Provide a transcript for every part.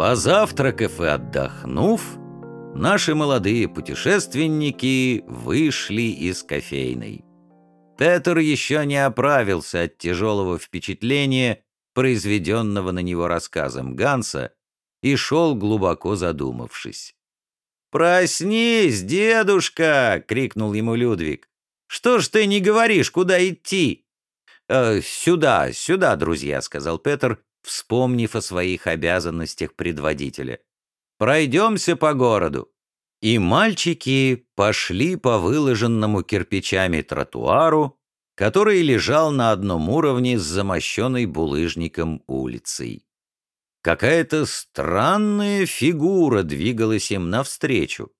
Позавтракав и отдохнув, наши молодые путешественники вышли из кофейной. Петр еще не оправился от тяжелого впечатления, произведенного на него рассказом Ганса, и шел глубоко задумавшись. «Проснись, дедушка!» — крикнул ему Людвиг. «Что ж ты не говоришь, куда идти?» «Э, «Сюда, сюда, друзья», — сказал Петр, вспомнив о своих обязанностях предводителя. «Пройдемся по городу». И мальчики пошли по выложенному кирпичами тротуару, который лежал на одном уровне с замощенной булыжником улицей. Какая-то странная фигура двигалась им навстречу.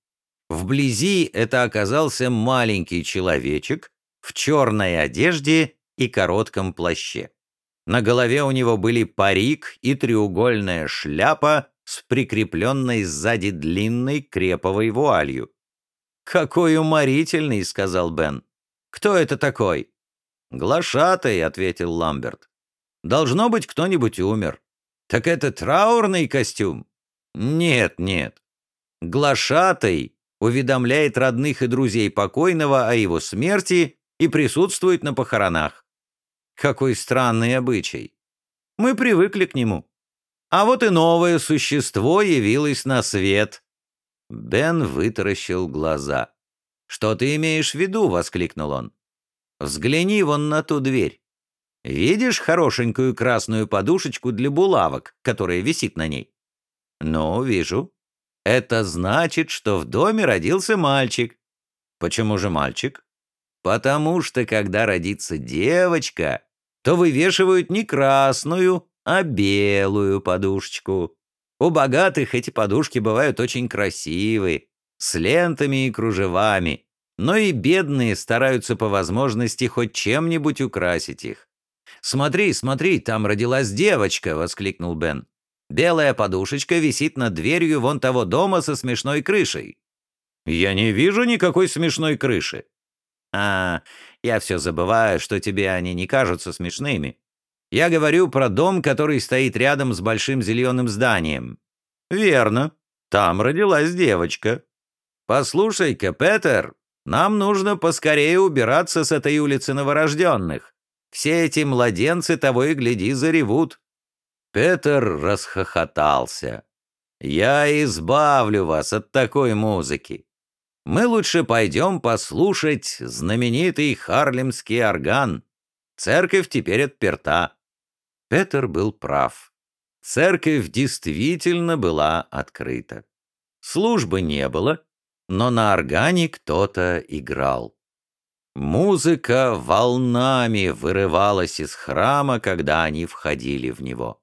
Вблизи это оказался маленький человечек в черной одежде и коротком плаще. На голове у него были парик и треугольная шляпа с прикрепленной сзади длинной креповой вуалью. «Какой уморительный!» — сказал Бен. «Кто это такой?» «Глашатай», — ответил Ламберт. «Должно быть, кто-нибудь умер». «Так это траурный костюм?» «Нет, нет. Глашатай уведомляет родных и друзей покойного о его смерти и присутствует на похоронах. Какой странный обычай. Мы привыкли к нему. А вот и новое существо явилось на свет. Бен вытаращил глаза. «Что ты имеешь в виду?» — воскликнул он. Взгляни вон на ту дверь. Видишь хорошенькую красную подушечку для булавок, которая висит на ней? Ну, вижу. Это значит, что в доме родился мальчик. Почему же мальчик? Потому что, когда родится девочка, то вывешивают не красную, а белую подушечку. У богатых эти подушки бывают очень красивые, с лентами и кружевами, но и бедные стараются по возможности хоть чем-нибудь украсить их. «Смотри, смотри, там родилась девочка!» — воскликнул Бен. «Белая подушечка висит над дверью вон того дома со смешной крышей». «Я не вижу никакой смешной крыши». «А, я все забываю, что тебе они не кажутся смешными. Я говорю про дом, который стоит рядом с большим зеленым зданием». «Верно. Там родилась девочка». «Послушай-ка, Петер, нам нужно поскорее убираться с этой улицы новорожденных. Все эти младенцы того и гляди заревут». Петр расхохотался. «Я избавлю вас от такой музыки. Мы лучше пойдем послушать знаменитый харлемский орган. Церковь теперь отперта». Петр был прав. Церковь действительно была открыта. Службы не было, но на органе кто-то играл. Музыка волнами вырывалась из храма, когда они входили в него.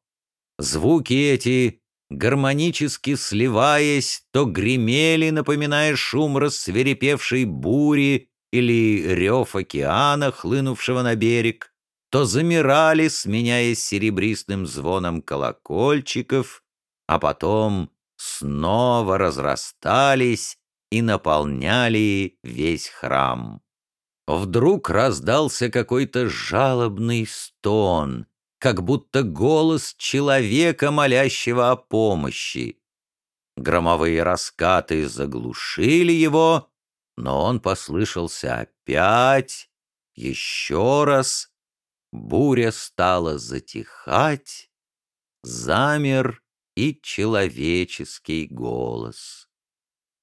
Звуки эти, гармонически сливаясь, то гремели, напоминая шум рассверепевшей бури или рев океана, хлынувшего на берег, то замирали, сменяясь серебристым звоном колокольчиков, а потом снова разрастались, и наполняли весь храм. Вдруг раздался какой-то жалобный стон, как будто голос человека, молящего о помощи. Громовые раскаты заглушили его, но он послышался опять, еще раз. Буря стала затихать, замер и человеческий голос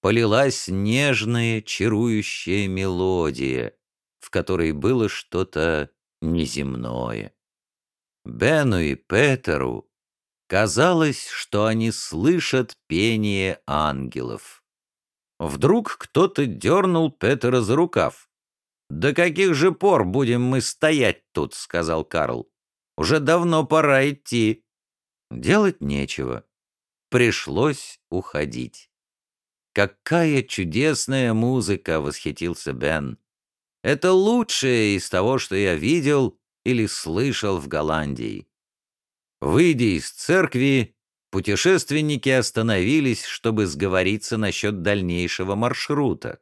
полилась нежная, чарующая мелодия, в которой было что-то неземное. Бену и Петеру казалось, что они слышат пение ангелов. Вдруг кто-то дернул Петера за рукав. «До каких же пор будем мы стоять тут?» — сказал Карл. «Уже давно пора идти». Делать нечего. Пришлось уходить. «Какая чудесная музыка!» — восхитился Бен. «Это лучшее из того, что я видел или слышал в Голландии». Выйдя из церкви, путешественники остановились, чтобы сговориться насчет дальнейшего маршрута.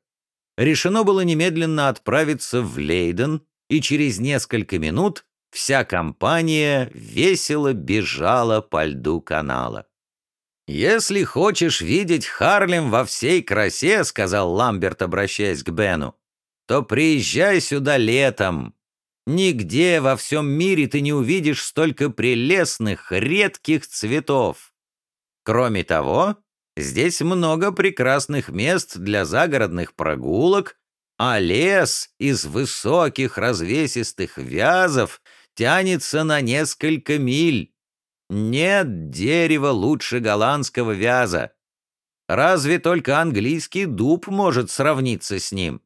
Решено было немедленно отправиться в Лейден, и через несколько минут вся компания весело бежала по льду канала. «Если хочешь видеть Харлем во всей красе», — сказал Ламберт, обращаясь к Бену, «то приезжай сюда летом. Нигде во всем мире ты не увидишь столько прелестных, редких цветов. Кроме того, здесь много прекрасных мест для загородных прогулок, а лес из высоких развесистых вязов тянется на несколько миль. Нет дерева лучше голландского вяза. Разве только английский дуб может сравниться с ним?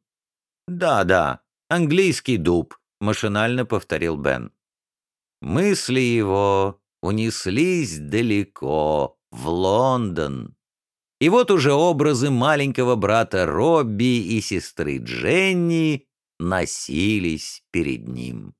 Да-да, английский дуб, машинально повторил Бен. Мысли его унеслись далеко, в Лондон. И вот уже образы маленького брата Робби и сестры Дженни носились перед ним.